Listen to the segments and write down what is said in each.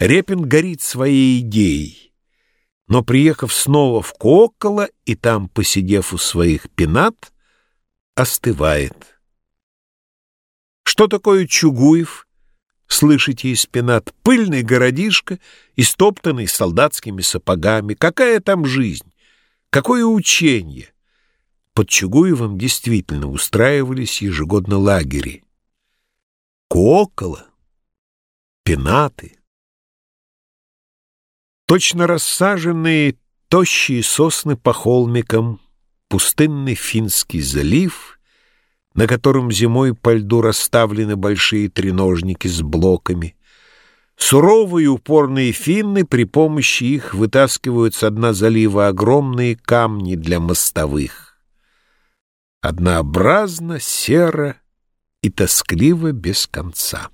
Репин горит своей идеей, но, приехав снова в Кооколо и там, посидев у своих пенат, остывает. Что такое Чугуев? Слышите из пенат? Пыльный городишко, истоптанный солдатскими сапогами. Какая там жизнь? Какое учение? Под Чугуевым действительно устраивались ежегодно лагери. Кокола, пенаты. Точно рассаженные тощие сосны по холмикам, пустынный Финский залив, на котором зимой по льду расставлены большие треножники с блоками. Суровые упорные финны при помощи их вытаскивают с дна залива огромные камни для мостовых. Однообразно, серо и тоскливо без конца.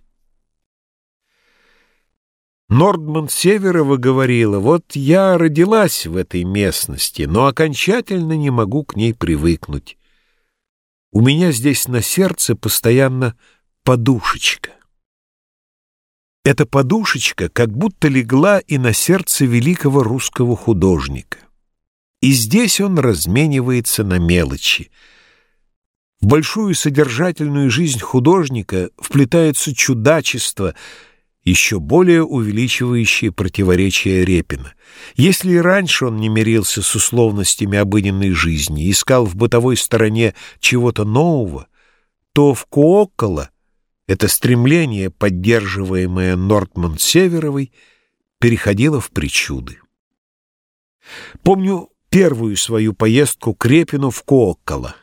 Нордман Северова говорила, вот я родилась в этой местности, но окончательно не могу к ней привыкнуть. У меня здесь на сердце постоянно подушечка. Эта подушечка как будто легла и на сердце великого русского художника. И здесь он разменивается на мелочи. В большую содержательную жизнь художника вплетается чудачество — еще более увеличивающие противоречия Репина. Если и раньше он не мирился с условностями обыденной жизни, искал в бытовой стороне чего-то нового, то в Куоккола это стремление, поддерживаемое Нортман-Северовой, переходило в причуды. Помню первую свою поездку к Репину в Куоккола.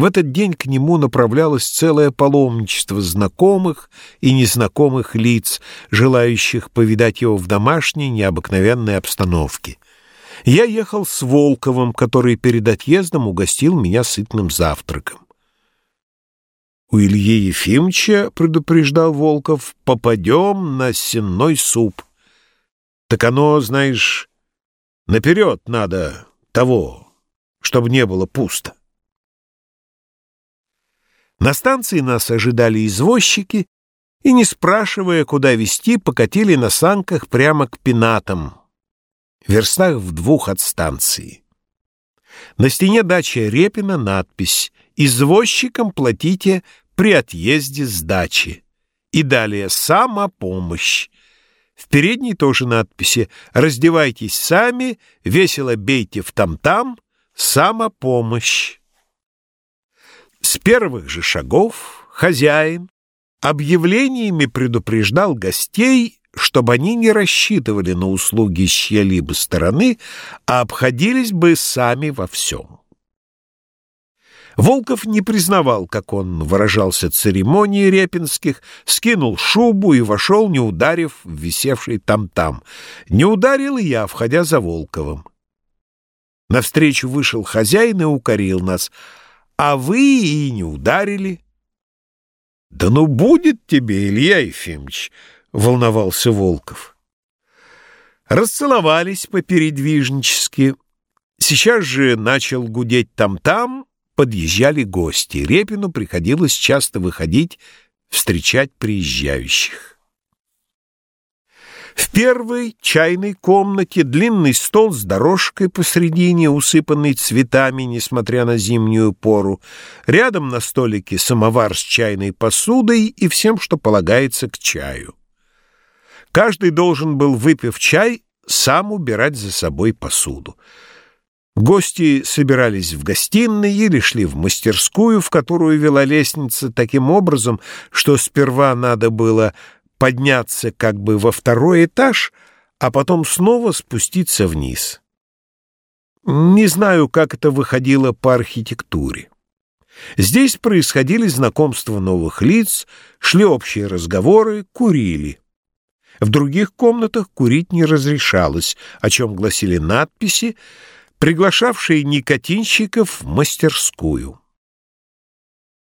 В этот день к нему направлялось целое паломничество знакомых и незнакомых лиц, желающих повидать его в домашней необыкновенной обстановке. Я ехал с Волковым, который перед отъездом угостил меня сытным завтраком. У Ильи Ефимовича, предупреждал Волков, попадем на сенной суп. Так оно, знаешь, наперед надо того, чтобы не было пусто. На станции нас ожидали извозчики и, не спрашивая, куда везти, покатили на санках прямо к пенатам, верстах в двух от станции. На стене дачи Репина надпись «Извозчикам платите при отъезде с дачи». И далее «Самопомощь». В передней тоже надписи «Раздевайтесь сами, весело бейте в там-там, самопомощь». С первых же шагов хозяин объявлениями предупреждал гостей, чтобы они не рассчитывали на услуги с чьей-либо стороны, а обходились бы сами во всем. Волков не признавал, как он выражался церемонии репинских, скинул шубу и вошел, не ударив в висевший там-там. Не ударил и я, входя за Волковым. Навстречу вышел хозяин и укорил нас — а вы и не ударили. — Да ну будет тебе, Илья Ефимович, — волновался Волков. Расцеловались попередвижнически. Сейчас же начал гудеть там-там, подъезжали гости. Репину приходилось часто выходить встречать приезжающих. В первой чайной комнате длинный стол с дорожкой посредине, усыпанный цветами, несмотря на зимнюю пору. Рядом на столике самовар с чайной посудой и всем, что полагается к чаю. Каждый должен был, выпив чай, сам убирать за собой посуду. Гости собирались в гостиной или шли в мастерскую, в которую вела лестница, таким образом, что сперва надо было подняться как бы во второй этаж, а потом снова спуститься вниз. Не знаю, как это выходило по архитектуре. Здесь происходили знакомства новых лиц, шли общие разговоры, курили. В других комнатах курить не разрешалось, о чем гласили надписи, приглашавшие никотинщиков в мастерскую.